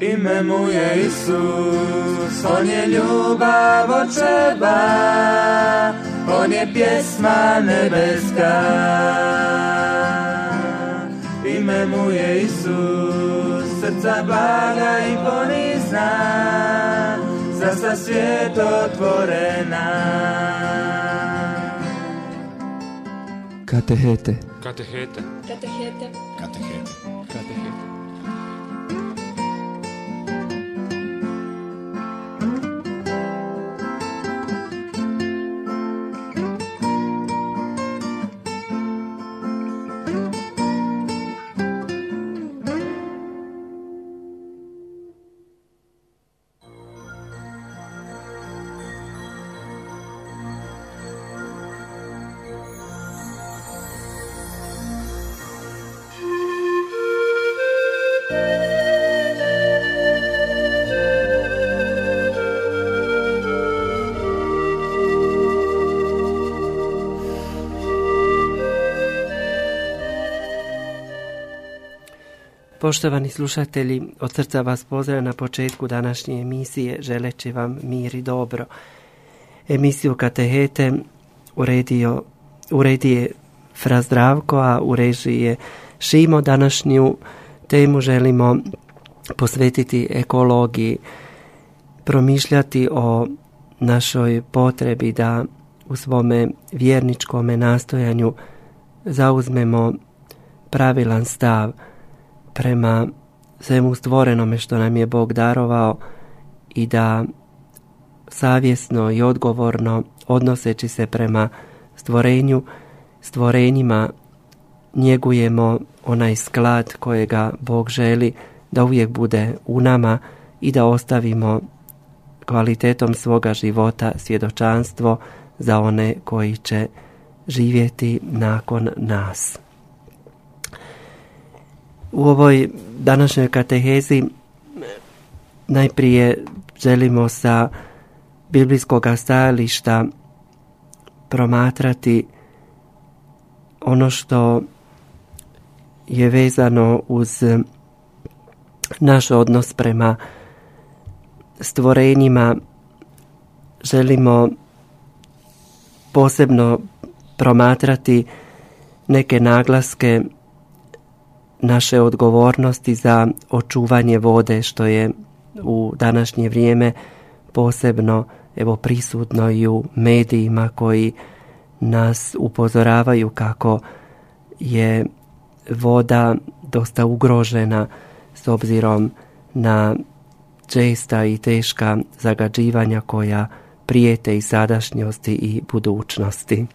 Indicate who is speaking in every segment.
Speaker 1: Ime mu je Isus, on je ljubav očeva, on je pjesma nebeska. Ime mu je Isus, srca blaga i ponizna, za sa svijet otvorena.
Speaker 2: Katehete.
Speaker 3: Katehete.
Speaker 4: Katehete.
Speaker 5: Katehete.
Speaker 6: Poštovani slušatelji, od srca vas pozdravljam na početku današnje emisije, želeći vam mir i dobro. Emisiju Katehete uredio, uredije Fra Zdravko, a u režiji je Šimo. Današnju temu želimo posvetiti ekologiji, promišljati o našoj potrebi da u svome vjerničkome nastojanju zauzmemo pravilan stav – prema svemu stvorenome što nam je Bog darovao i da savjesno i odgovorno odnoseći se prema stvorenju, stvorenjima njegujemo onaj sklad kojega Bog želi da uvijek bude u nama i da ostavimo kvalitetom svoga života svjedočanstvo za one koji će živjeti nakon nas. U ovoj današnjoj katehezi najprije želimo sa biblijskog stajališta promatrati ono što je vezano uz naš odnos prema stvorenjima. Želimo posebno promatrati neke naglaske naše odgovornosti za očuvanje vode što je u današnje vrijeme posebno evo prisutno i u medijima koji nas upozoravaju kako je voda dosta ugrožena s obzirom na česta i teška zagađivanja koja prijete i sadašnjosti i budućnosti.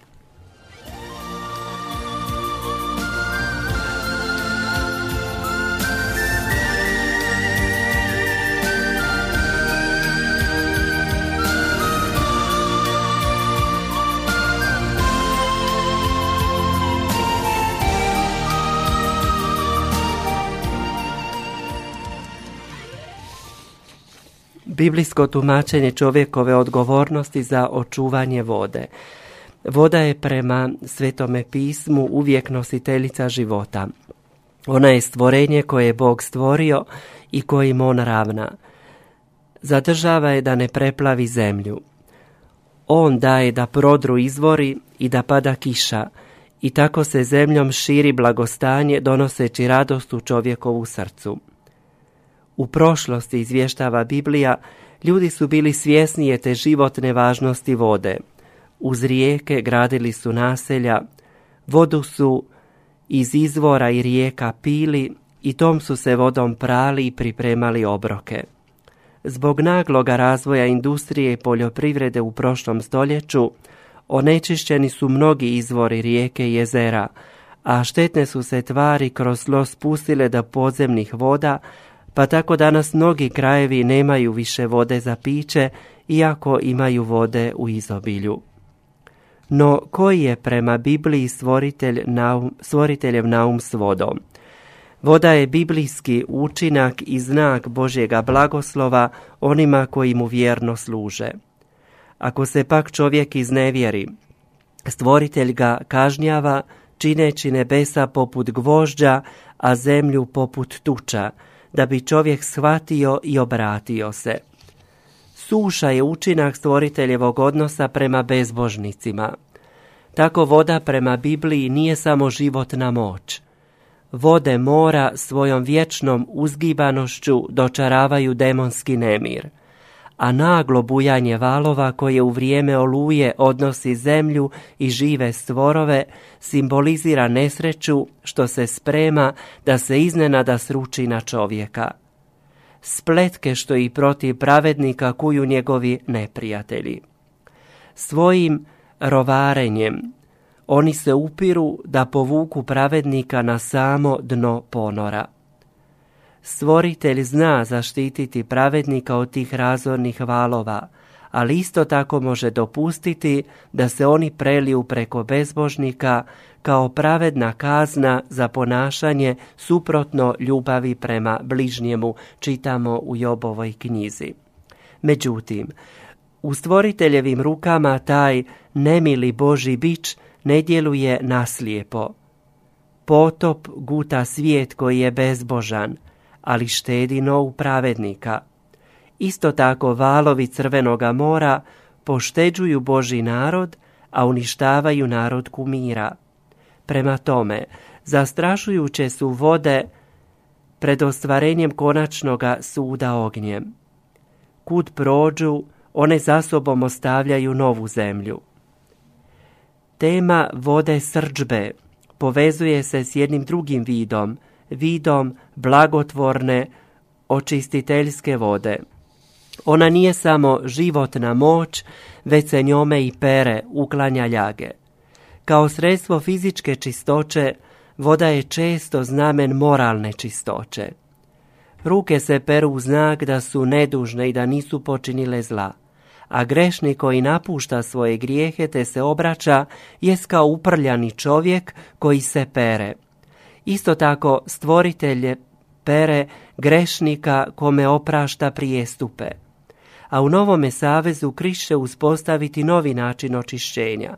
Speaker 6: Biblijsko tumačenje čovjekove odgovornosti za očuvanje vode. Voda je prema svetome pismu uvijek nositeljica života. Ona je stvorenje koje je Bog stvorio i kojim on ravna. Zadržava je da ne preplavi zemlju. On daje da prodru izvori i da pada kiša i tako se zemljom širi blagostanje donoseći radost u čovjekovu srcu. U prošlosti, izvještava Biblija, ljudi su bili svjesnije te životne važnosti vode. Uz rijeke gradili su naselja, vodu su iz izvora i rijeka pili i tom su se vodom prali i pripremali obroke. Zbog nagloga razvoja industrije i poljoprivrede u prošlom stoljeću, onečišćeni su mnogi izvori rijeke i jezera, a štetne su se tvari kroz tlo spustile do podzemnih voda, pa tako danas mnogi krajevi nemaju više vode za piće, iako imaju vode u izobilju. No koji je prema Bibliji stvoritelj naum, stvoriteljev naum s vodom? Voda je biblijski učinak i znak Božjega blagoslova onima koji mu vjerno služe. Ako se pak čovjek iznevjeri, stvoritelj ga kažnjava čineći nebesa poput gvožđa, a zemlju poput tuča, da bi čovjek shvatio i obratio se. Suša je učinak stvoriteljevog odnosa prema bezbožnicima. Tako voda prema Bibliji nije samo životna moć. Vode mora svojom vječnom uzgibanošću dočaravaju demonski nemir – a naglo bujanje valova koje u vrijeme oluje odnosi zemlju i žive stvorove simbolizira nesreću što se sprema da se iznenada sruči na čovjeka. Spletke što i protiv pravednika kuju njegovi neprijatelji. Svojim rovarenjem oni se upiru da povuku pravednika na samo dno ponora. Stvoritelj zna zaštititi pravednika od tih razornih valova, ali isto tako može dopustiti da se oni preliju preko bezbožnika kao pravedna kazna za ponašanje suprotno ljubavi prema bližnjemu, čitamo u Jobovoj knjizi. Međutim, u stvoriteljevim rukama taj nemili Boži bić ne djeluje naslijepo. Potop guta svijet koji je bezbožan, ali štedi novu pravednika. Isto tako valovi crvenoga mora pošteđuju Boži narod, a uništavaju narod kumira. Prema tome, zastrašujuće su vode pred ostvarenjem konačnoga suda ognjem. Kud prođu, one za sobom ostavljaju novu zemlju. Tema vode srđbe povezuje se s jednim drugim vidom, vidom blagotvorne očistiteljske vode. Ona nije samo životna moć, već se njome i pere, uklanja ljage. Kao sredstvo fizičke čistoće, voda je često znamen moralne čistoće. Ruke se peru u znak da su nedužne i da nisu počinile zla, a grešnik koji napušta svoje grijehe te se obraća jest kao uprljani čovjek koji se pere – Isto tako stvoritelje pere grešnika kome oprašta prijestupe. A u novome savezu kriše uspostaviti novi način očišćenja.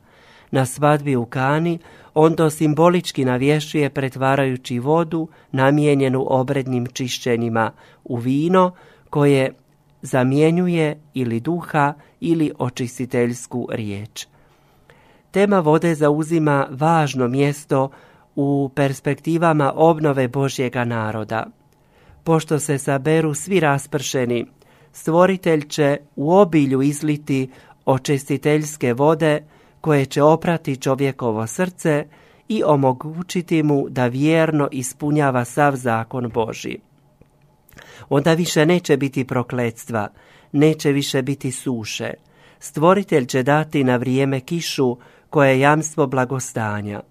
Speaker 6: Na svadbi u Kani on to simbolički navješuje pretvarajući vodu namijenjenu obrednim čišćenjima u vino koje zamjenjuje ili duha ili očistiteljsku riječ. Tema vode zauzima važno mjesto u perspektivama obnove Božjega naroda. Pošto se saberu svi raspršeni, stvoritelj će u obilju izliti očistiteljske vode koje će oprati čovjekovo srce i omogućiti mu da vjerno ispunjava sav zakon Boži. Onda više neće biti prokletstva, neće više biti suše. Stvoritelj će dati na vrijeme kišu koje je jamstvo blagostanja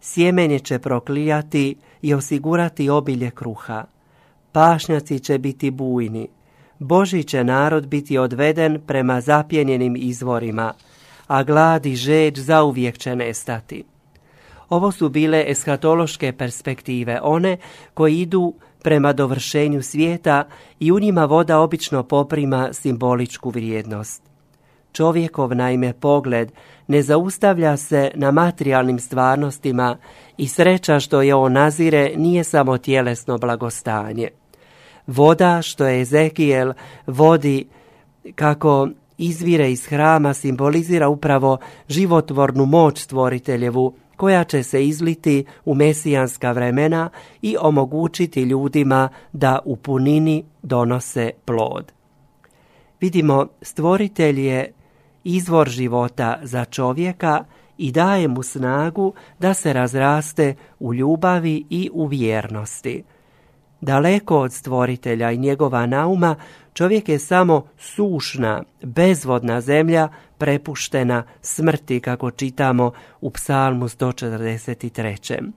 Speaker 6: sjemenje će proklijati i osigurati obilje kruha. Pašnjaci će biti bujni. Boži će narod biti odveden prema zapjenjenim izvorima, a glad i žeđ zauvijek će nestati. Ovo su bile eskatološke perspektive, one koji idu prema dovršenju svijeta i u njima voda obično poprima simboličku vrijednost. Čovjekov naime pogled ne zaustavlja se na materijalnim stvarnostima i sreća što je on nazire nije samo tjelesno blagostanje. Voda što je Ezekijel vodi kako izvire iz hrama simbolizira upravo životvornu moć stvoriteljevu koja će se izliti u mesijanska vremena i omogućiti ljudima da u punini donose plod. Vidimo, stvoritelj je izvor života za čovjeka i daje mu snagu da se razraste u ljubavi i u vjernosti. Daleko od stvoritelja i njegova nauma, čovjek je samo sušna, bezvodna zemlja prepuštena smrti, kako čitamo u psalmu 143.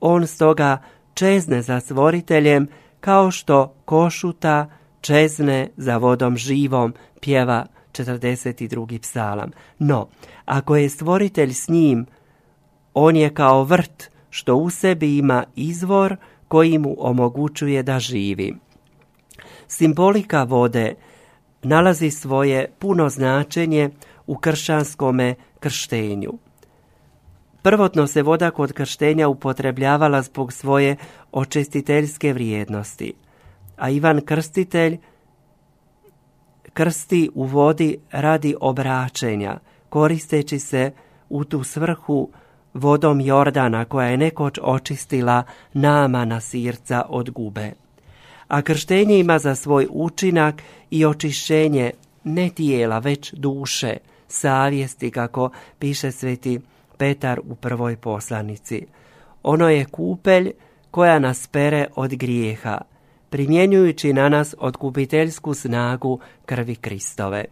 Speaker 6: On stoga čezne za stvoriteljem kao što košuta čezne za vodom živom, pjeva 42. psalam. No, ako je stvoritelj s njim, on je kao vrt što u sebi ima izvor koji mu omogućuje da živi. Simbolika vode nalazi svoje puno značenje u kršćanskome krštenju. Prvotno se voda kod krštenja upotrebljavala zbog svoje očistiteljske vrijednosti,
Speaker 2: a Ivan Krstitelj krsti u vodi radi obraćenja, koristeći se u tu svrhu vodom Jordana koja je nekoć očistila nama na sirca od gube. A krštenje ima za svoj učinak i očišćenje ne tijela, već duše, savjesti, kako piše sveti Petar u prvoj poslanici. Ono je kupelj koja nas pere od grijeha, primjenjujući na nas odkupiteljsku snagu krvi Kristove.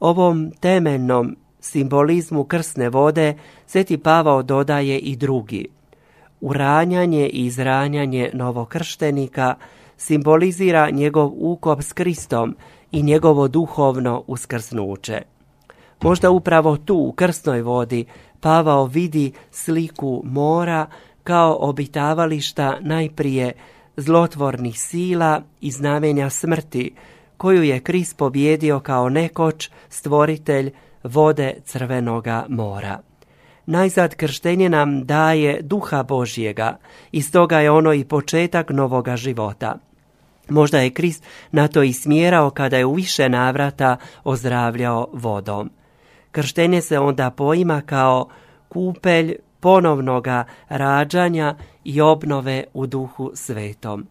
Speaker 2: Ovom temeljnom simbolizmu krsne vode Sveti Pavao dodaje i drugi. Uranjanje i izranjanje novokrštenika simbolizira njegov ukop s Kristom i njegovo duhovno uskrsnuće. Možda upravo tu u krsnoj vodi Pavao vidi sliku mora kao obitavališta najprije zlotvornih sila i znamenja smrti, koju je Krist pobjedio kao nekoć stvoritelj vode crvenoga mora. Najzad krštenje nam daje duha Božjega i stoga je ono i početak novoga života. Možda je Krist na to i smjerao kada je u više navrata ozdravljao vodom. Krštenje se onda poima kao kupelj ponovnoga rađanja i obnove u duhu svetom.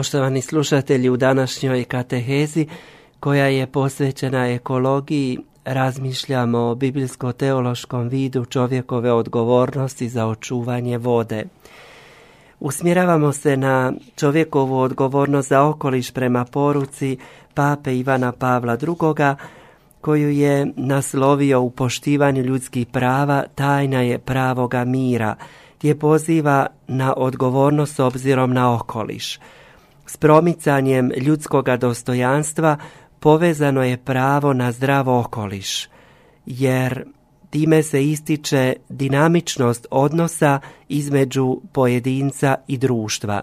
Speaker 2: Poštovani slušatelji, u današnjoj katehezi koja je posvećena ekologiji razmišljamo o biblijsko-teološkom vidu čovjekove odgovornosti za očuvanje vode. Usmjeravamo se na čovjekovu odgovornost za okoliš prema poruci pape Ivana Pavla II. koju je naslovio u poštivanju ljudskih prava tajna je pravoga mira, gdje poziva na odgovornost obzirom na okoliš – s promicanjem ljudskoga dostojanstva povezano je pravo na zdrav okoliš,
Speaker 6: jer time se ističe dinamičnost odnosa između pojedinca i društva.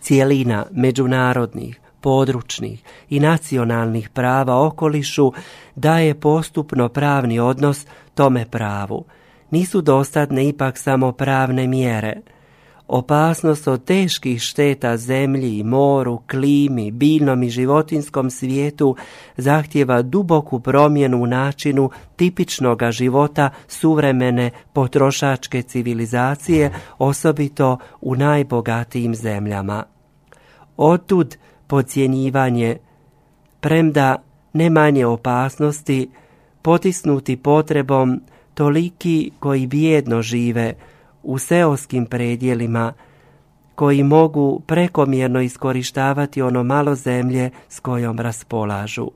Speaker 6: Cijelina međunarodnih, područnih i nacionalnih prava okolišu daje postupno pravni odnos tome pravu. Nisu dostatne ipak samo pravne mjere – Opasnost od teških šteta zemlji, moru, klimi, biljnom i životinskom svijetu zahtjeva duboku promjenu u načinu tipičnog života suvremene potrošačke civilizacije, osobito u najbogatijim zemljama. Otud podcjenjivanje, premda ne manje opasnosti, potisnuti potrebom toliki koji bijedno žive, u seoskim predjelima koji mogu prekomjerno iskorištavati ono malo zemlje s kojom raspolažu.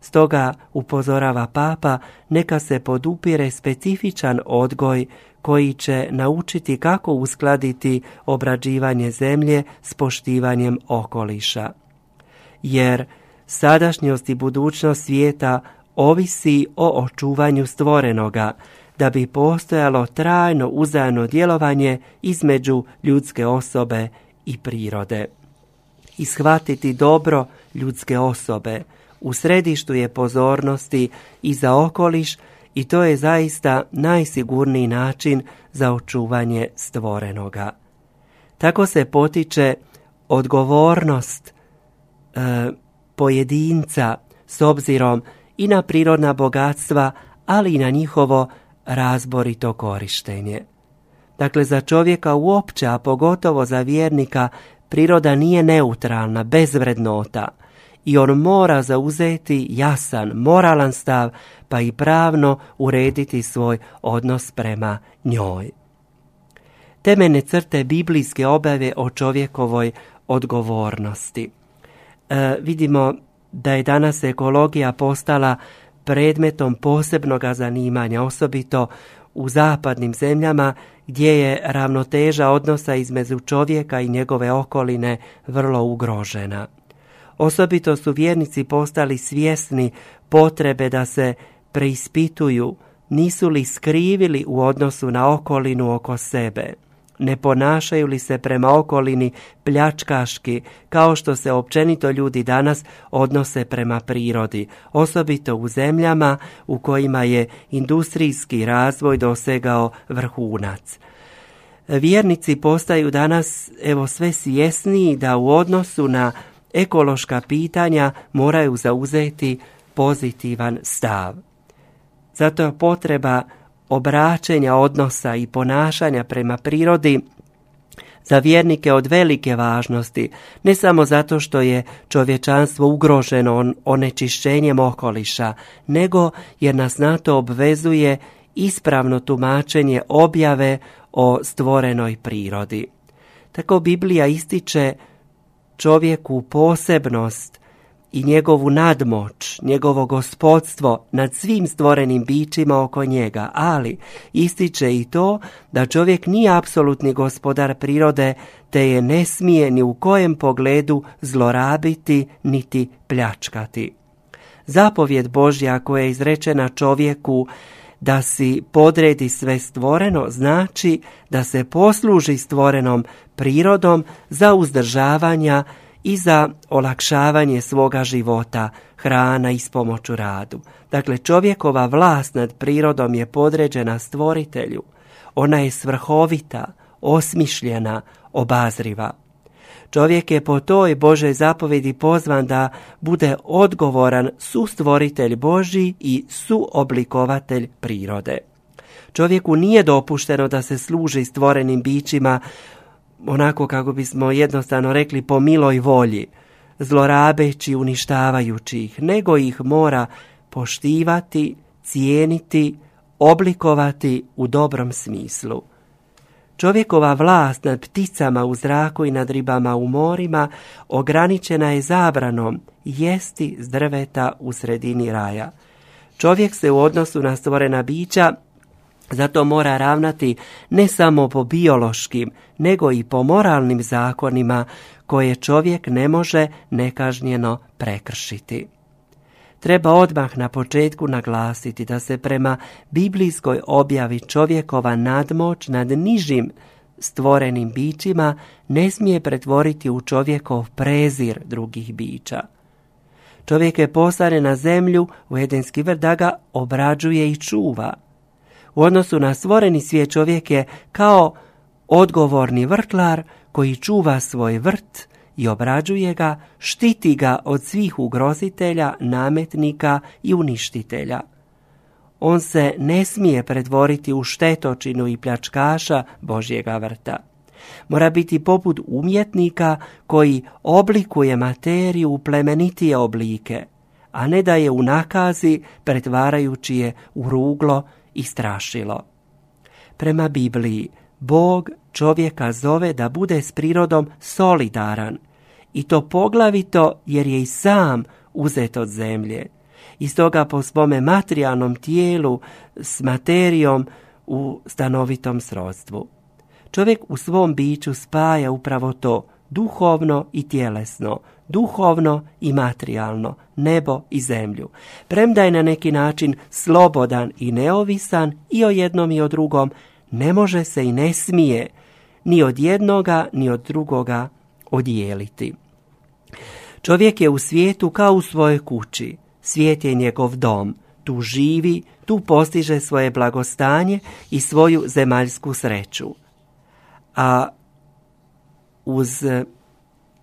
Speaker 6: Stoga upozorava papa neka se podupire specifičan odgoj koji će naučiti kako uskladiti obrađivanje zemlje s poštivanjem okoliša. Jer sadašnjost i budućnost svijeta ovisi o očuvanju stvorenoga, da bi postojalo trajno uzajno djelovanje između ljudske osobe i prirode. Ishvatiti dobro ljudske osobe u središtu je pozornosti i za okoliš i to je zaista najsigurniji način za očuvanje stvorenoga. Tako se potiče odgovornost e, pojedinca s obzirom i na prirodna bogatstva, ali i na njihovo razborito korištenje. Dakle, za čovjeka uopće, a pogotovo za vjernika, priroda nije neutralna, bez vrednota i on mora zauzeti jasan, moralan stav, pa i pravno urediti svoj odnos prema njoj. Temene crte biblijske objave o čovjekovoj odgovornosti. E, vidimo da je danas ekologija postala predmetom posebnog zanimanja, osobito u zapadnim zemljama gdje je ravnoteža odnosa između čovjeka i njegove okoline vrlo ugrožena. Osobito su vjernici postali svjesni potrebe da se preispituju nisu li skrivili u odnosu na okolinu oko sebe ne ponašaju li se prema okolini pljačkaški kao što se općenito ljudi danas odnose prema prirodi, osobito u zemljama u kojima je industrijski razvoj dosegao vrhunac. Vjernici postaju danas evo sve svjesniji da u odnosu na ekološka pitanja moraju zauzeti pozitivan stav. Zato je potreba obraćenja odnosa i ponašanja prema prirodi za vjernike od velike važnosti, ne samo zato što je čovječanstvo ugroženo onečišćenjem okoliša, nego jer nas na to obvezuje ispravno tumačenje objave o stvorenoj prirodi. Tako Biblija ističe čovjeku posebnost i njegovu nadmoć, njegovo gospodstvo nad svim stvorenim bićima oko njega, ali ističe i to da čovjek nije apsolutni gospodar prirode, te je ne smije ni u kojem pogledu zlorabiti niti pljačkati. Zapovjed Božja koja je izrečena čovjeku da si podredi sve stvoreno znači da se posluži stvorenom prirodom za uzdržavanja i za olakšavanje svoga života, hrana i pomoću radu. Dakle, čovjekova vlast nad prirodom je podređena stvoritelju. Ona je svrhovita, osmišljena, obazriva. Čovjek je po toj Božoj zapovedi pozvan da bude odgovoran sustvoritelj Boži i suoblikovatelj prirode. Čovjeku nije dopušteno da se služi stvorenim bićima onako kako bismo jednostavno rekli po miloj volji, zlorabeći, uništavajući ih, nego ih mora poštivati, cijeniti, oblikovati u dobrom smislu. Čovjekova vlast nad pticama u zraku i nad ribama u morima ograničena je zabranom jesti s drveta u sredini raja. Čovjek se u odnosu na stvorena bića zato mora ravnati ne samo po biološkim, nego i po moralnim zakonima koje čovjek ne može nekažnjeno prekršiti. Treba odmah na početku naglasiti da se prema biblijskoj objavi čovjekova nadmoć nad nižim stvorenim bićima ne smije pretvoriti u čovjekov prezir drugih bića. Čovjek je postane na zemlju u Edenski vrt da ga obrađuje i čuva. U odnosu na stvoreni svijet čovjek je kao odgovorni vrtlar koji čuva svoj vrt i obrađuje ga, štiti ga od svih ugrozitelja, nametnika i uništitelja. On se ne smije pretvoriti u štetočinu i pljačkaša Božjega vrta. Mora biti poput umjetnika koji oblikuje materiju u plemenitije oblike, a ne da je u nakazi pretvarajući je u ruglo i strašilo. Prema Bibliji, Bog čovjeka zove da bude s prirodom solidaran i to poglavito jer je i sam uzet od zemlje. I stoga po svome materijalnom tijelu s materijom u stanovitom srodstvu. Čovjek u svom biću spaja upravo to, duhovno i tjelesno, duhovno i materijalno, nebo i zemlju. Premda je na neki način slobodan i neovisan i o jednom i o drugom, ne može se i ne smije ni od jednoga ni od drugoga odijeliti. Čovjek je u svijetu kao u svojoj kući. Svijet je njegov dom. Tu živi, tu postiže svoje blagostanje i svoju zemaljsku sreću. A uz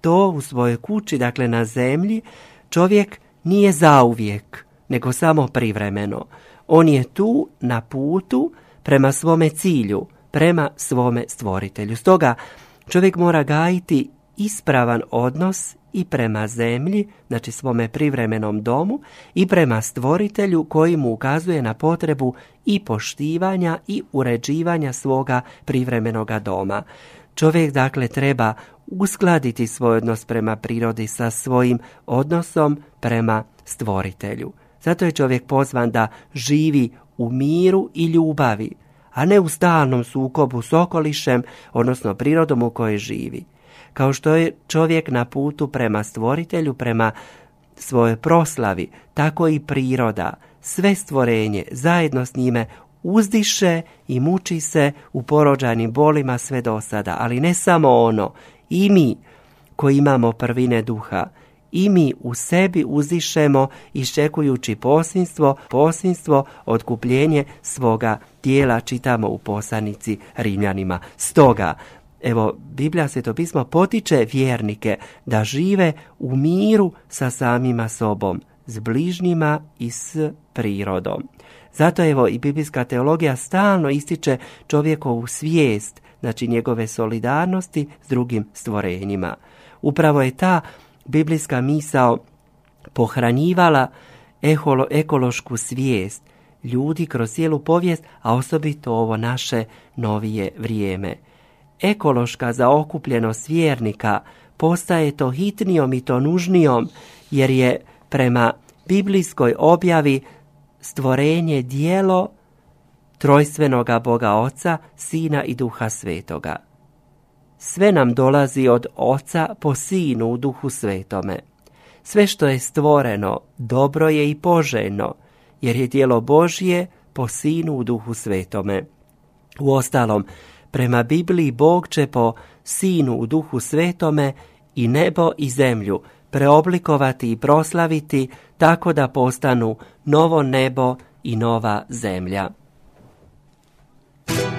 Speaker 6: to u svojoj kući, dakle na zemlji, čovjek nije zauvijek, nego samo privremeno. On je tu na putu prema svome cilju, prema svome stvoritelju. Stoga čovjek mora gajiti ispravan odnos i prema zemlji, znači svome privremenom domu, i prema stvoritelju koji mu ukazuje na potrebu i poštivanja i uređivanja svoga privremenoga doma. Čovjek dakle treba uskladiti svoj odnos prema prirodi sa svojim odnosom prema stvoritelju. Zato je čovjek pozvan da živi u miru i ljubavi, a ne u stalnom sukobu s okolišem, odnosno prirodom u kojoj živi. Kao što je čovjek na putu prema stvoritelju, prema svojoj proslavi, tako i priroda, sve stvorenje zajedno s njime uzdiše i muči se u porođanim bolima sve do sada, ali ne samo ono, i mi koji imamo prvine duha, i mi u sebi uzdišemo iščekujući posinstvo, posinstvo, otkupljenje svoga tijela, čitamo u poslanici Rimljanima. Stoga, Evo, Biblija to pismo potiče vjernike da žive u miru sa samima sobom, s bližnjima i s prirodom. Zato evo i biblijska teologija stalno ističe čovjekovu svijest, znači njegove solidarnosti s drugim stvorenjima. Upravo je ta biblijska misao pohranjivala ekološku svijest ljudi kroz cijelu povijest, a osobito ovo naše novije vrijeme ekološka zaokupljenost vjernika postaje to hitnijom i to nužnijom jer je prema biblijskoj objavi stvorenje dijelo trojstvenoga Boga Oca, Sina i Duha Svetoga. Sve nam dolazi od Oca po Sinu u Duhu Svetome. Sve što je stvoreno dobro je i poželjno, jer je dijelo Božje po Sinu u Duhu Svetome. U ostalom, Prema Bibliji Bog će po Sinu u duhu svetome i nebo i zemlju preoblikovati i proslaviti tako da postanu novo nebo i nova zemlja. Thank you.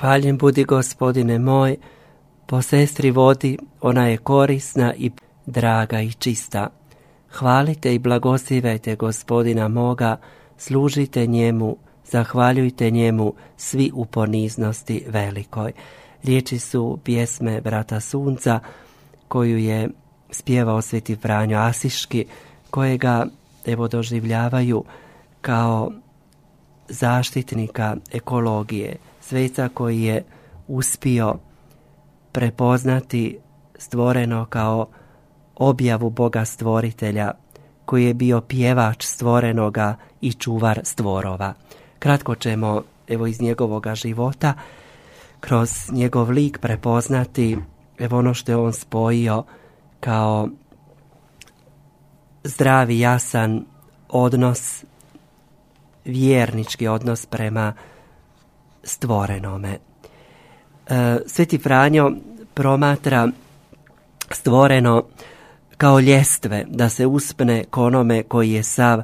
Speaker 6: Hvaljen budi gospodine moj, po sestri vodi ona je korisna i draga i čista. Hvalite i blagosivajte gospodina moga, služite njemu, zahvaljujte njemu svi u poniznosti velikoj. Riječi su pjesme Brata Sunca koju je spjevao Sveti Franjo Asiški, kojega evo doživljavaju kao zaštitnika ekologije, sveca koji je uspio prepoznati stvoreno kao objavu Boga stvoritelja, koji je bio pjevač stvorenoga i čuvar stvorova. Kratko ćemo, evo iz njegovoga života, kroz njegov lik prepoznati evo ono što je on spojio kao zdravi, jasan odnos, vjernički odnos prema stvorenome. E, Sveti Franjo promatra stvoreno kao ljestve da se uspne konome koji je sav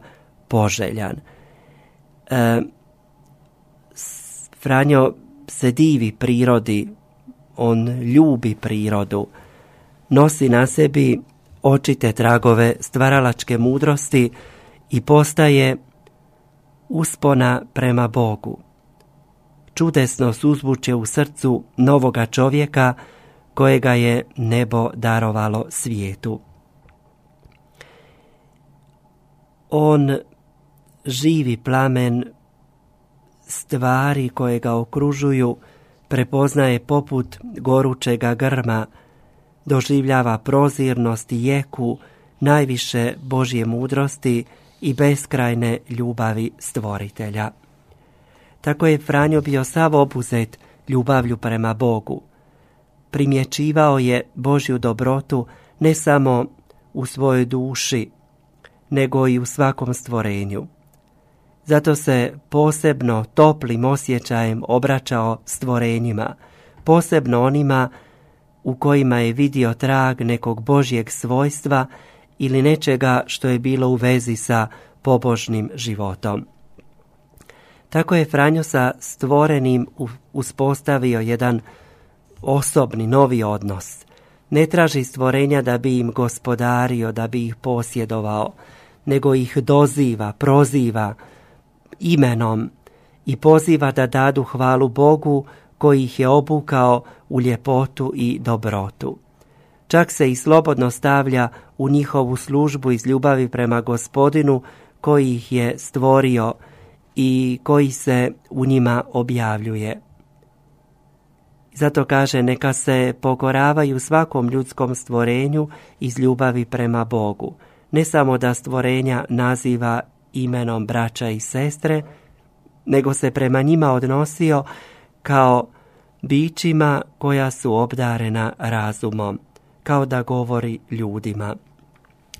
Speaker 6: poželjan. E, Franjo se divi prirodi, on ljubi prirodu, nosi na sebi očite tragove stvaralačke mudrosti i postaje uspona prema Bogu čudesno suzvuče u srcu novoga čovjeka kojega je nebo darovalo svijetu. On živi plamen stvari koje ga okružuju prepoznaje poput gorućega grma, doživljava prozirnost i jeku, najviše Božje mudrosti i beskrajne ljubavi stvoritelja. Tako je Franjo bio sav obuzet ljubavlju prema Bogu. Primjećivao je Božju dobrotu ne samo u svojoj duši, nego i u svakom stvorenju. Zato se posebno toplim osjećajem obraćao stvorenjima, posebno onima u kojima je vidio trag nekog Božjeg svojstva ili nečega što je bilo u vezi sa pobožnim životom. Tako je Franjo sa stvorenim uspostavio jedan osobni, novi odnos. Ne traži stvorenja da bi im gospodario, da bi ih posjedovao, nego ih doziva, proziva imenom i poziva da dadu hvalu Bogu koji ih je obukao u ljepotu i dobrotu. Čak se i slobodno stavlja u njihovu službu iz ljubavi prema gospodinu koji ih je stvorio i koji se u njima objavljuje. Zato kaže neka se pokoravaju svakom ljudskom stvorenju iz ljubavi prema Bogu. Ne samo da stvorenja naziva imenom braća i sestre, nego se prema njima odnosio kao bićima koja su obdarena razumom, kao da govori ljudima.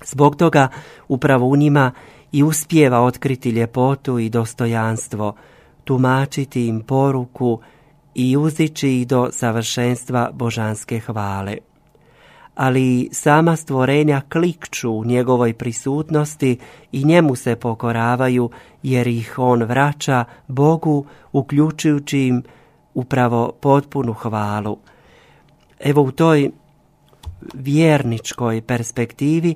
Speaker 6: Zbog toga upravo u njima i uspijeva otkriti ljepotu i dostojanstvo, tumačiti im poruku i uzići ih do savršenstva božanske hvale. Ali sama stvorenja klikču u njegovoj prisutnosti i njemu se pokoravaju jer ih on vraća Bogu uključujući im upravo potpunu hvalu. Evo u toj vjerničkoj perspektivi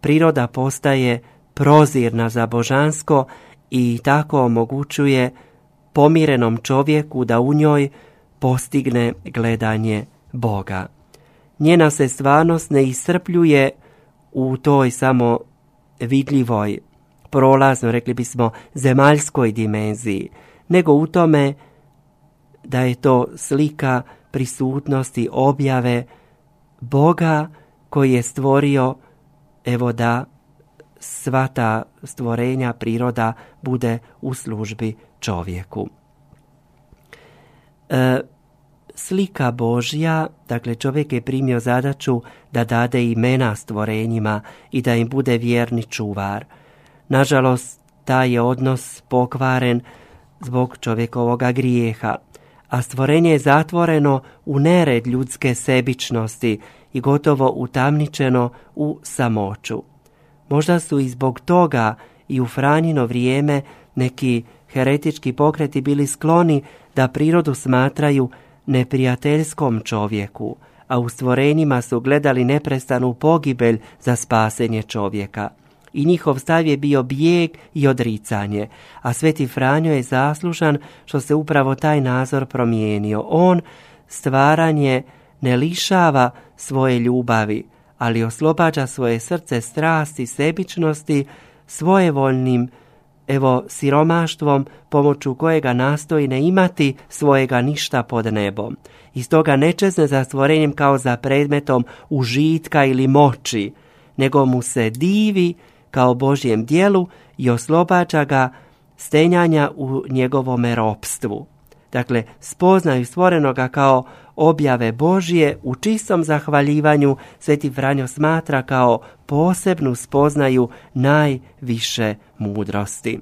Speaker 6: priroda postaje prozirna za božansko i tako omogućuje pomirenom čovjeku da u njoj postigne gledanje Boga. Njena se stvarnost ne iscrpljuje u toj samo vidljivoj, prolazno, rekli bismo, zemaljskoj dimenziji, nego u tome da je to slika prisutnosti objave Boga koji je stvorio evo da sva ta stvorenja priroda bude u službi čovjeku. E, slika Božja, dakle čovjek je primio zadaću da dade imena stvorenjima i da im bude vjerni čuvar. Nažalost, taj je odnos pokvaren zbog čovjekovoga grijeha, a stvorenje je zatvoreno u nered ljudske sebičnosti i gotovo utamničeno u samoću. Možda su i zbog toga i u Franjino vrijeme neki heretički pokreti bili skloni da prirodu smatraju neprijateljskom čovjeku, a u stvorenjima su gledali neprestanu pogibelj za spasenje čovjeka. I njihov stav je bio bijeg i odricanje, a Sveti Franjo je zaslužan što se upravo taj nazor promijenio. On stvaranje ne lišava svoje ljubavi, ali oslobađa svoje srce strasti, sebičnosti, svojevoljnim evo siromaštvom pomoću kojega nastoji ne imati svojega ništa pod nebom. I stoga nečezne za stvorenjem kao za predmetom užitka ili moći, nego mu se divi kao Božjem dijelu i oslobađa ga stenjanja u njegovome ropstvu. Dakle, spoznaju stvorenoga kao objave Božije u čistom zahvaljivanju Sveti Franjo smatra kao posebnu spoznaju najviše mudrosti.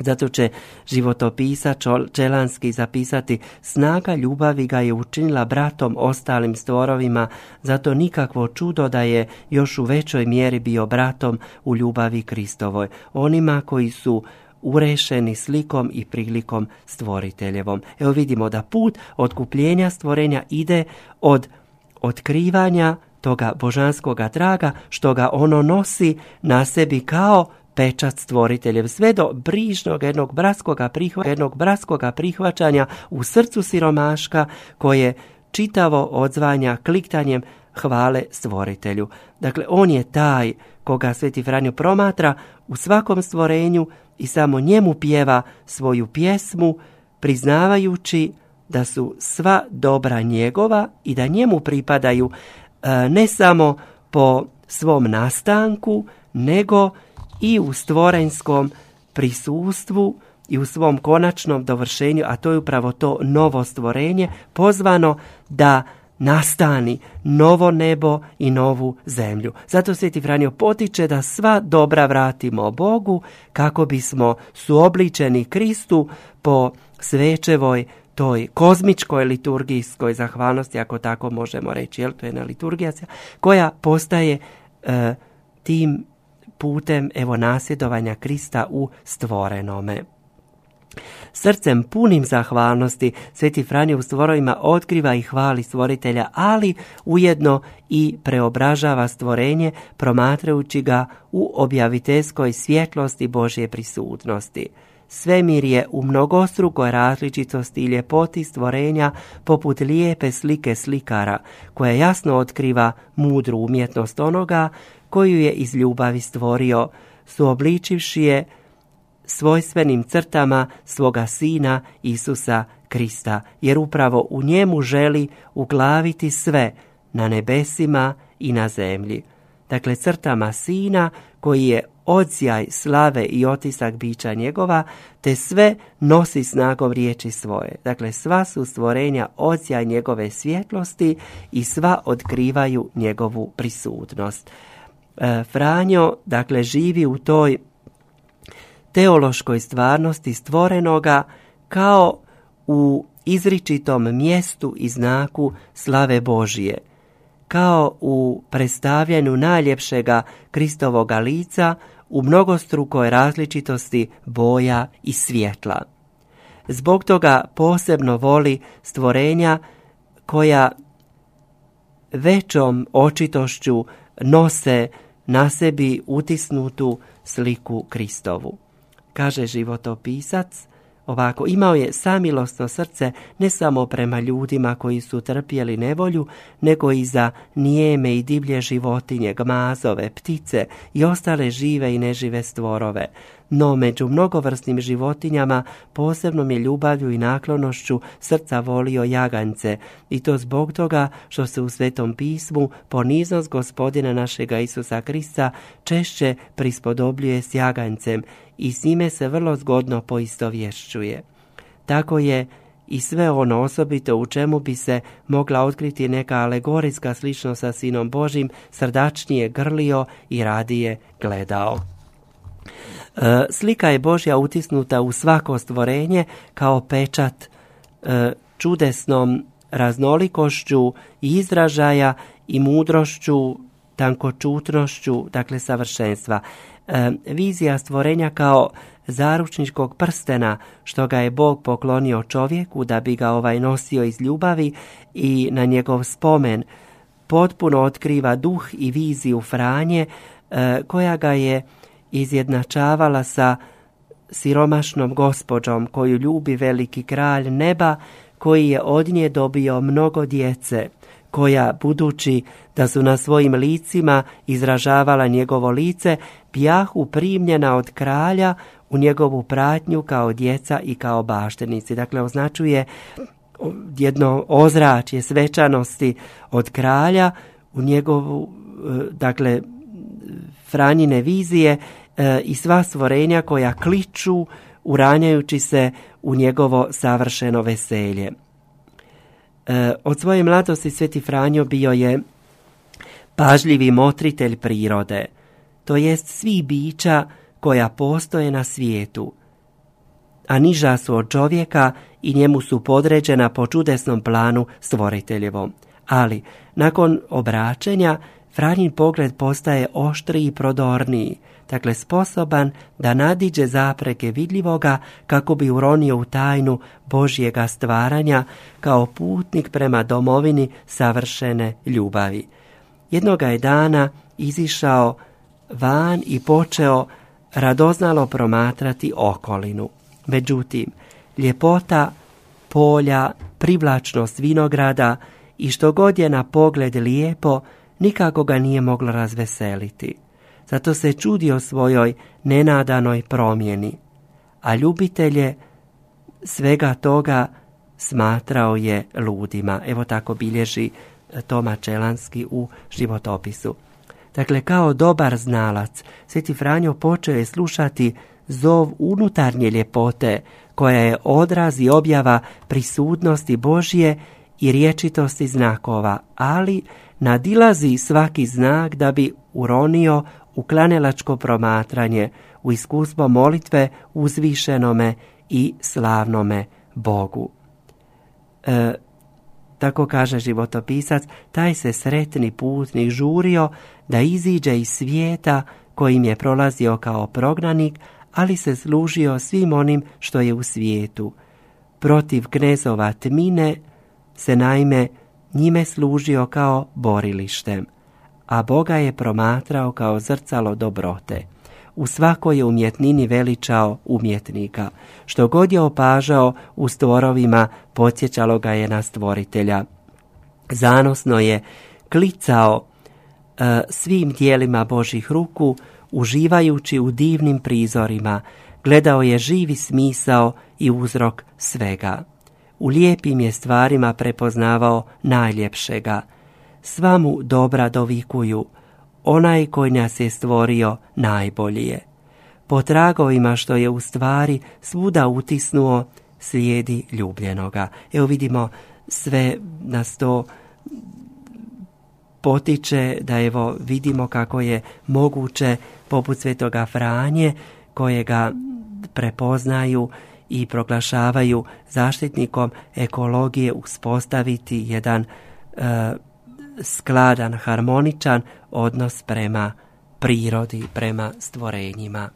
Speaker 6: Zato će životopisa Čelanski zapisati snaga ljubavi ga je učinila bratom ostalim stvorovima, zato nikakvo čudo da je još u većoj mjeri bio bratom u ljubavi Kristovoj. Onima koji su urešeni slikom i prilikom stvoriteljevom. Evo vidimo da put otkupljenja stvorenja ide od otkrivanja toga božanskoga traga što ga ono nosi na sebi kao pečat stvoriteljev sve do brižnog jednog braskoga, prihva, jednog braskoga prihvaćanja u srcu siromaška koje čitavo odzvanja kliktanjem hvale stvoritelju. Dakle, on je taj koga Sveti Franjo promatra u svakom stvorenju i samo njemu pjeva svoju pjesmu, priznavajući da su sva dobra njegova i da njemu pripadaju e, ne samo po svom nastanku, nego i u stvorenskom prisustvu i u svom konačnom dovršenju, a to je upravo to novo stvorenje, pozvano da nastani novo nebo i novu zemlju. Zato Sveti Franjo potiče da sva dobra vratimo Bogu kako bismo suobličeni Kristu po svečevoj toj kozmičkoj liturgijskoj zahvalnosti, ako tako možemo reći, jel to je na liturgija koja postaje e, tim putem evo nasjedovanja Krista u stvorenome. Srcem punim zahvalnosti Sveti Franjo u stvorovima otkriva i hvali stvoritelja, ali ujedno i preobražava stvorenje promatrajući ga u objaviteljskoj svjetlosti Božje prisutnosti. Svemir je u mnogostrukoj različitosti i ljepoti stvorenja poput lijepe slike slikara, koja jasno otkriva mudru umjetnost onoga koju je iz ljubavi stvorio, suobličivši je svojstvenim crtama svoga sina Isusa Krista, jer upravo u njemu želi uglaviti sve na nebesima i na zemlji. Dakle, crtama sina koji je odsjaj slave i otisak bića njegova, te sve nosi snagom riječi svoje. Dakle, sva su stvorenja odsjaj njegove svjetlosti i sva otkrivaju njegovu prisutnost. E, Franjo, dakle, živi u toj teološkoj stvarnosti stvorenoga kao u izričitom mjestu i znaku slave Božije, kao u predstavljanju najljepšega Kristovoga lica u mnogostrukoj različitosti boja i svjetla. Zbog toga posebno voli stvorenja koja većom očitošću nose na sebi utisnutu sliku Kristovu. Kaže životopisac, Ovako, imao je samilosno srce ne samo prema ljudima koji su trpjeli nevolju, nego i za nijeme i divlje životinje, gmazove, ptice i ostale žive i nežive stvorove. No među mnogovrsnim životinjama posebnom je ljubavlju i naklonošću srca volio jaganjce i to zbog toga što se u Svetom pismu poniznost gospodina našega Isusa Krista češće prispodobljuje s jaganjcem i s njime se vrlo zgodno poistovješćuje. Tako je i sve ono osobito u čemu bi se mogla otkriti neka alegorijska sličnost sa Sinom Božim, srdačnije grlio i radije gledao. E, slika je Božja utisnuta u svako stvorenje kao pečat e, čudesnom raznolikošću izražaja i mudrošću, tankočutnošću, dakle savršenstva. E, vizija stvorenja kao zaručničkog prstena što ga je Bog poklonio čovjeku da bi ga ovaj nosio iz ljubavi i na njegov spomen potpuno otkriva duh i viziju Franje koja ga je izjednačavala sa siromašnom gospođom koju ljubi veliki kralj neba koji je od nje dobio mnogo djece koja, budući da su na svojim licima izražavala njegovo lice, pjahu primljena od kralja u njegovu pratnju kao djeca i kao baštenici. Dakle, označuje jedno ozračje svečanosti od kralja u njegovu, e, dakle, Franjine vizije E, i sva stvorenja koja kliču uranjajući se u njegovo savršeno veselje. E, od svoje mladosti Sveti Franjo bio je pažljivi motritelj prirode, to jest svih bića koja postoje na svijetu, a niža su od čovjeka i njemu su podređena po čudesnom planu stvoriteljevom. Ali, nakon obraćenja, Franjin pogled postaje oštriji i prodorniji, dakle sposoban da nadiđe zapreke vidljivoga kako bi uronio u tajnu Božjega stvaranja kao putnik prema domovini savršene ljubavi. Jednoga je dana izišao van i počeo radoznalo promatrati okolinu. Međutim, ljepota polja, privlačnost vinograda i što god je na pogled lijepo, nikako ga nije moglo razveseliti zato se čudio svojoj nenadanoj promjeni, a ljubitelje svega toga smatrao je ludima. Evo tako bilježi e, Toma Čelanski u životopisu. Dakle, kao dobar znalac, Sveti Franjo počeo je slušati zov unutarnje ljepote, koja je odraz i objava prisutnosti Božje i riječitosti znakova, ali nadilazi svaki znak da bi uronio u klanelačko promatranje, u iskustvo molitve uzvišenome i slavnome Bogu. E, tako kaže životopisac, taj se sretni putnik žurio da iziđe iz svijeta kojim je prolazio kao prognanik, ali se služio svim onim što je u svijetu. Protiv knezova tmine se naime njime služio kao borilištem a Boga je promatrao kao zrcalo dobrote. U svakoj je umjetnini veličao umjetnika. Što god je opažao u stvorovima, podsjećalo ga je na stvoritelja. Zanosno je klicao e, svim dijelima Božih ruku, uživajući u divnim prizorima, gledao je živi smisao i uzrok svega. U lijepim je stvarima prepoznavao najljepšega – sva mu dobra dovikuju, onaj koji nas je stvorio najbolji je. Po tragovima što je u stvari svuda utisnuo slijedi ljubljenoga. Evo vidimo sve nas to potiče da evo vidimo kako je moguće poput svetoga Franje kojega prepoznaju i proglašavaju zaštitnikom ekologije uspostaviti jedan e, skladan, harmoničan odnos prema prirodi, prema stvorenjima.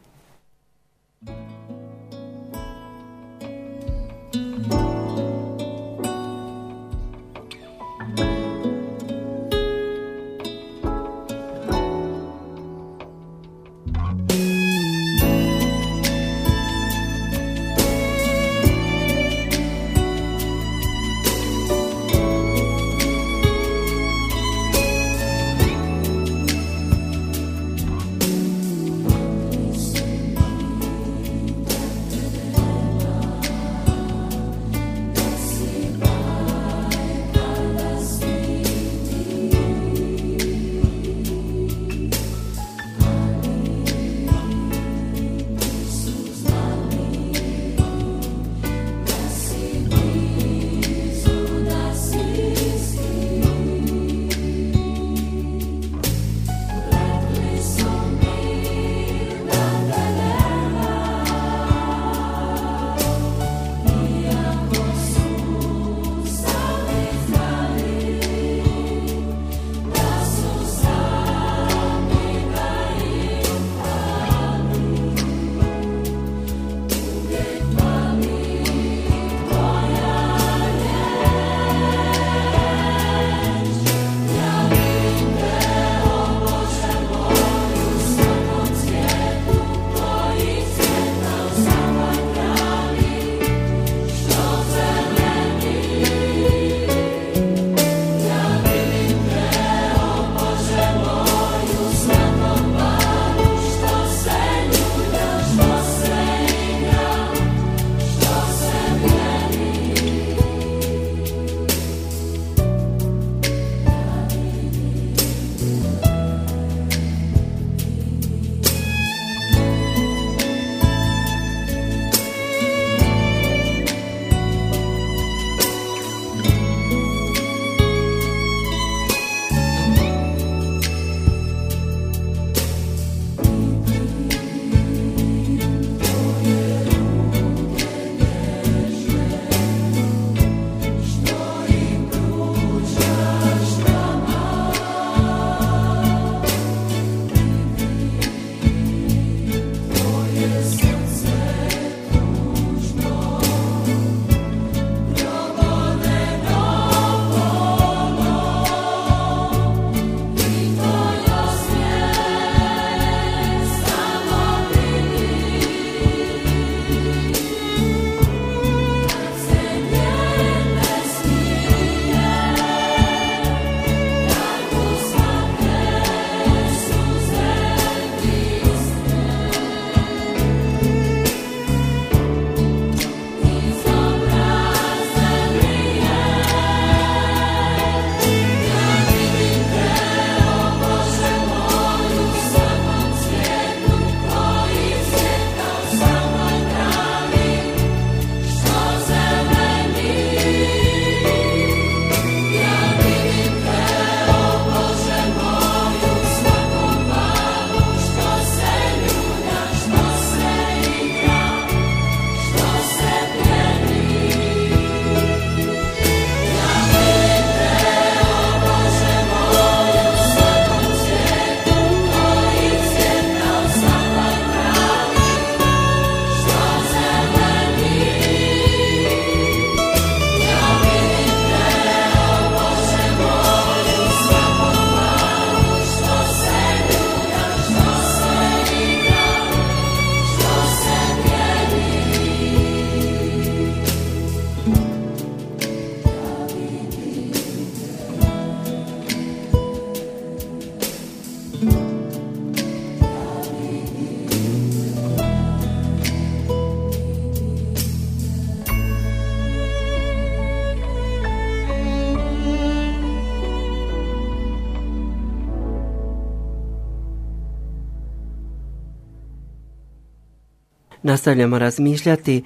Speaker 6: Nastavljamo razmišljati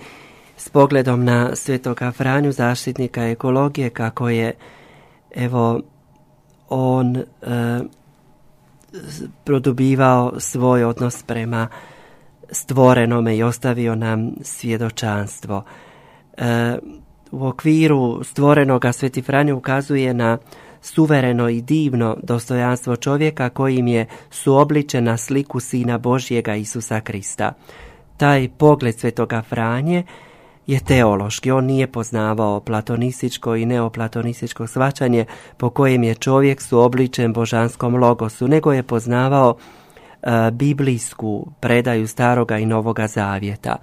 Speaker 6: s pogledom na svetoga Franju, zaštitnika ekologije, kako je evo on e, produbivao svoj odnos prema stvorenome i ostavio nam svjedočanstvo. E, u okviru stvorenoga Sveti Franjo ukazuje na suvereno i divno dostojanstvo čovjeka kojim je suobličena sliku Sina Božjega Isusa Krista taj pogled svetoga Franje je teološki. On nije poznavao platonističko i neoplatonističko svačanje po kojem je čovjek suobličen božanskom logosu, nego je poznavao e, biblijsku predaju staroga i novoga zavjeta.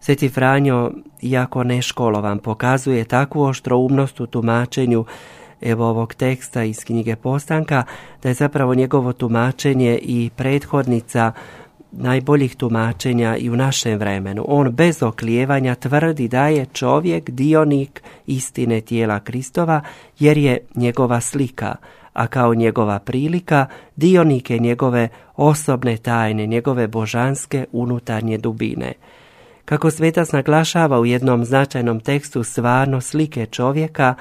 Speaker 6: Sveti Franjo, iako neškolovan, pokazuje takvu oštroumnost u tumačenju evo ovog teksta iz knjige Postanka, da je zapravo njegovo tumačenje i prethodnica najboljih tumačenja i u našem vremenu. On bez oklijevanja tvrdi da je čovjek dionik istine tijela Kristova jer je njegova slika, a kao njegova prilika dionik je njegove osobne tajne, njegove božanske unutarnje dubine. Kako svetac naglašava u jednom značajnom tekstu stvarno slike čovjeka,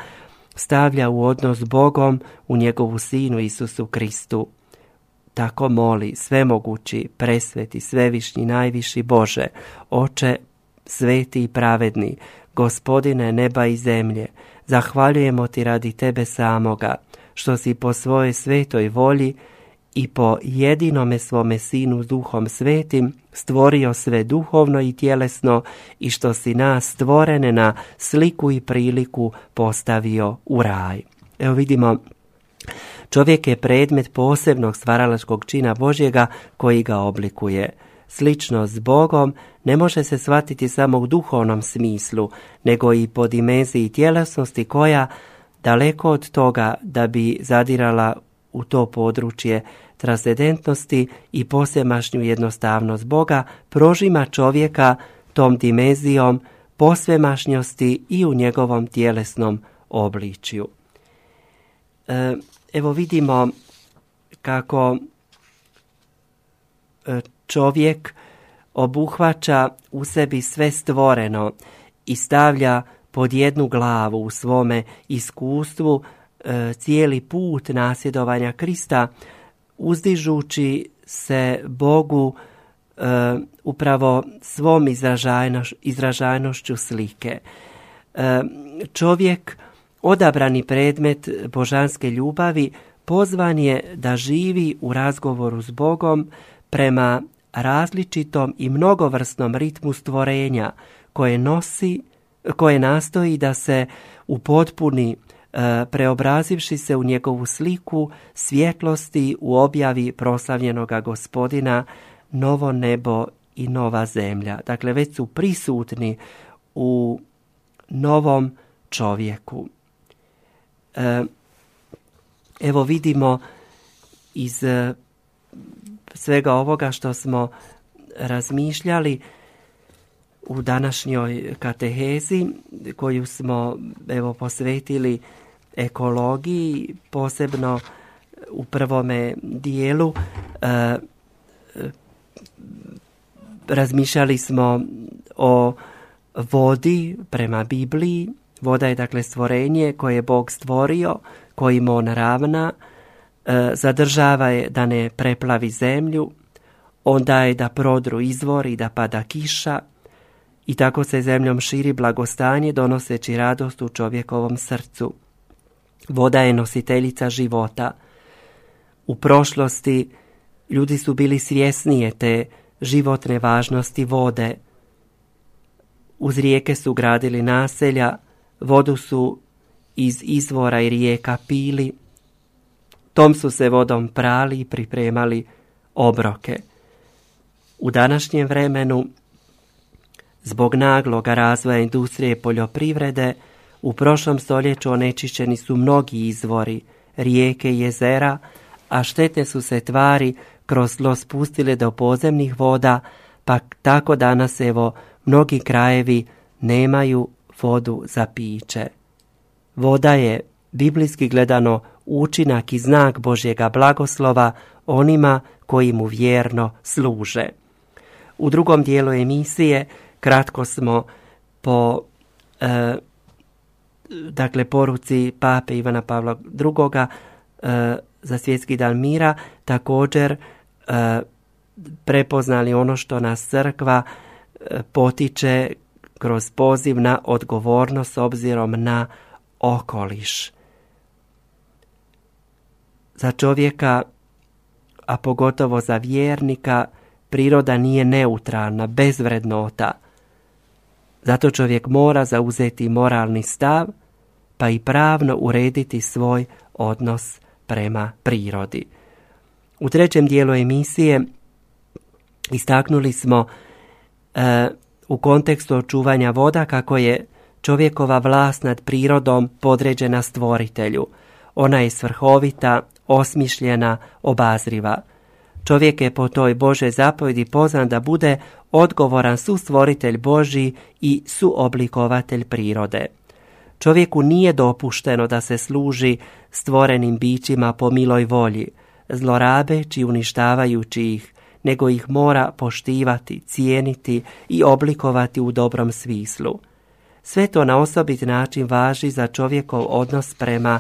Speaker 6: stavlja u odnos Bogom u njegovu sinu Isusu Kristu. Tako moli svemogući, presveti, svevišnji, najviši Bože, oče sveti i pravedni, gospodine neba i zemlje, zahvaljujemo ti radi tebe samoga, što si po svojoj svetoj volji i po jedinome svome sinu duhom svetim stvorio sve duhovno i tjelesno i što si nas stvorene na sliku i priliku postavio u raj. Evo vidimo Čovjek je predmet posebnog stvaralačkog čina Božjega koji ga oblikuje. Slično s Bogom ne može se shvatiti samo u duhovnom smislu, nego i po dimenziji tjelesnosti koja, daleko od toga da bi zadirala u to područje transcendentnosti i posemašnju jednostavnost Boga, prožima čovjeka tom dimenzijom posvemašnjosti i u njegovom tjelesnom obličju. E, evo vidimo kako e, čovjek obuhvaća u sebi sve stvoreno i stavlja pod jednu glavu u svome iskustvu e, cijeli put nasjedovanja Krista uzdižući se Bogu e, upravo svom izražajnošću slike. Čovjek Odabrani predmet božanske ljubavi pozvan je da živi u razgovoru s Bogom prema različitom i mnogovrsnom ritmu stvorenja koje nosi, koje nastoji da se u potpuni e, preobrazivši se u njegovu sliku svjetlosti u objavi proslavljenoga gospodina novo nebo i nova zemlja. Dakle, već su prisutni u novom čovjeku. E, evo vidimo iz e, svega ovoga što smo razmišljali u današnjoj katehezi koju smo evo posvetili ekologiji posebno u prvome dijelu e, razmišljali smo o vodi prema Bibliji Voda je dakle stvorenje koje je Bog stvorio, kojim on ravna, e, zadržava je da ne preplavi zemlju, on daje da prodru izvori da pada kiša i tako se zemljom širi blagostanje donoseći radost u čovjekovom srcu. Voda je nositeljica života. U prošlosti ljudi su bili svjesnije te životne važnosti vode. Uz rijeke su gradili naselja, Vodu su iz izvora i rijeka pili, tom su se vodom prali i pripremali obroke. U današnjem vremenu, zbog nagloga razvoja industrije i poljoprivrede, u prošlom stoljeću onečišćeni su mnogi izvori, rijeke i jezera, a štete su se tvari kroz tlo spustile do podzemnih voda, pa tako danas evo mnogi krajevi nemaju vodu za piće. Voda je, biblijski gledano, učinak i znak Božjega blagoslova onima koji mu vjerno služe. U drugom dijelu emisije kratko smo po e, dakle poruci pape Ivana Pavla II. E, za svjetski dan mira također e, prepoznali ono što nas crkva e, potiče kroz poziv na odgovornost s obzirom na okoliš. Za čovjeka, a pogotovo za vjernika, priroda nije neutralna, bez vrednota. Zato čovjek mora zauzeti moralni stav, pa i pravno urediti svoj odnos prema prirodi. U trećem dijelu emisije istaknuli smo e, u kontekstu očuvanja voda kako je čovjekova vlast nad prirodom podređena stvoritelju. Ona je svrhovita, osmišljena, obazriva. Čovjek je po toj Bože zapovjedi pozvan da bude odgovoran su stvoritelj Boži i suoblikovatelj prirode. Čovjeku nije dopušteno da se služi stvorenim bićima po miloj volji, zlorabeći uništavajući ih, nego ih mora poštivati, cijeniti i oblikovati u dobrom smislu. Sve to na osobit način važi za čovjekov odnos prema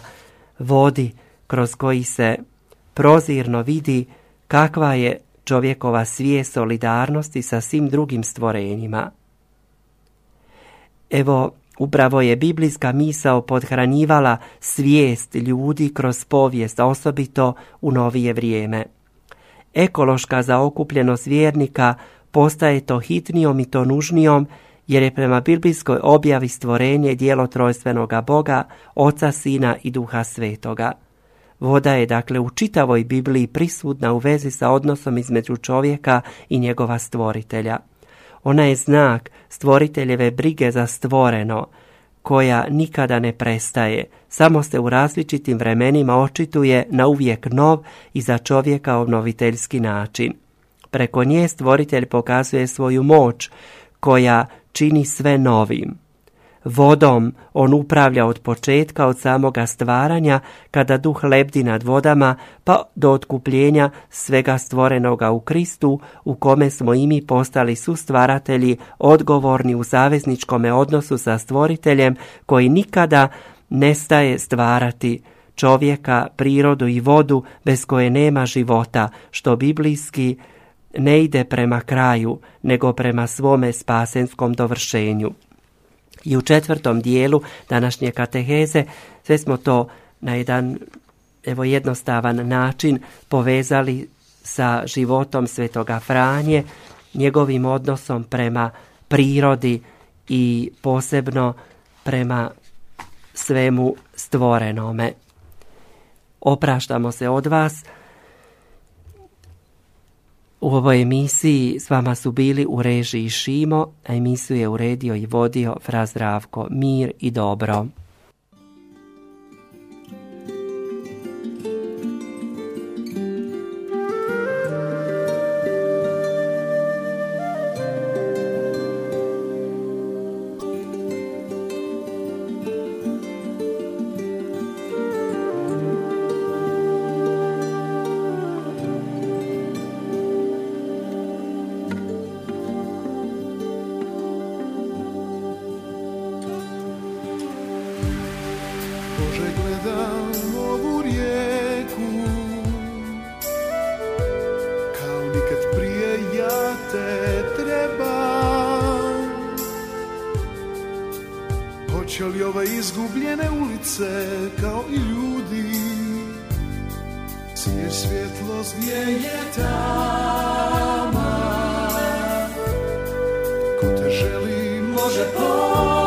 Speaker 6: vodi kroz koji se prozirno vidi kakva je čovjekova svijest solidarnosti sa svim drugim stvorenjima. Evo, upravo je biblijska misao podhranjivala svijest ljudi kroz povijest, osobito u novije vrijeme. Ekološka zaokupljenost vjernika postaje to hitnijom i to nužnijom jer je prema biblijskoj objavi stvorenje dijelo trojstvenoga Boga, Oca, Sina i Duha Svetoga. Voda je dakle u čitavoj Bibliji prisutna u vezi sa odnosom između čovjeka i njegova stvoritelja. Ona je znak stvoriteljeve brige za stvoreno, koja nikada ne prestaje, samo se u različitim vremenima očituje na uvijek nov i za čovjeka obnoviteljski način. Preko nje stvoritelj pokazuje svoju moć, koja čini sve novim. Vodom on upravlja od početka, od samoga stvaranja, kada duh lebdi nad vodama, pa do otkupljenja svega stvorenoga u Kristu, u kome smo i mi postali sustvaratelji, odgovorni u zavezničkome odnosu sa stvoriteljem, koji nikada nestaje stvarati čovjeka, prirodu i vodu bez koje nema života, što biblijski ne ide prema kraju, nego prema svome spasenskom dovršenju. I u četvrtom dijelu današnje kateheze sve smo to na jedan evo jednostavan način povezali sa životom svetoga Franje, njegovim odnosom prema prirodi i posebno prema svemu stvorenome. Opraštamo se od vas u ovoj emisiji s vama su bili u režiji Šimo, a emisiju je uredio i vodio Fraz Zdravko. Mir i dobro.
Speaker 2: duže gledam ovu rijeku. Kao nikad prije ja te trebam. Hoće li ove izgubljene ulice kao i
Speaker 3: ljudi? Sije svjetlost gdje je tama?
Speaker 2: Ko te želi može poći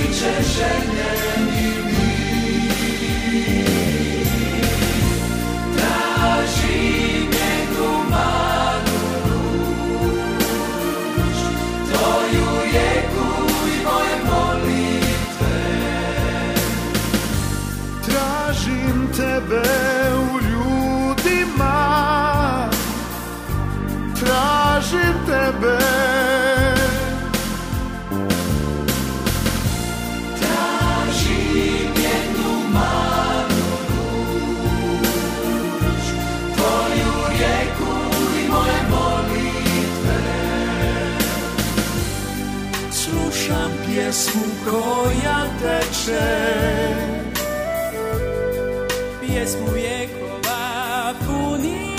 Speaker 2: Naći će željeni mir Slušam pjesmu koja teče. Pjesmu vjekova puninu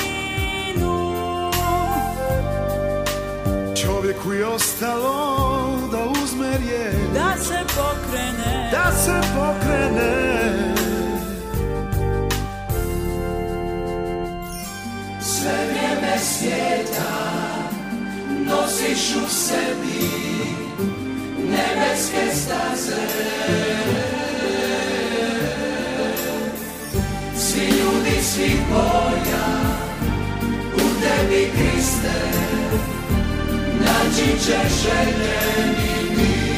Speaker 3: Čovjeku je ostalo da uzme riječ.
Speaker 2: Da se pokrene.
Speaker 3: Da se pokrene.
Speaker 2: Sve vrijeme svijeta nosiš u sebi nebeske staze. Svi ljudi svih boja u tebi Kriste naći će željeni mir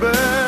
Speaker 3: back.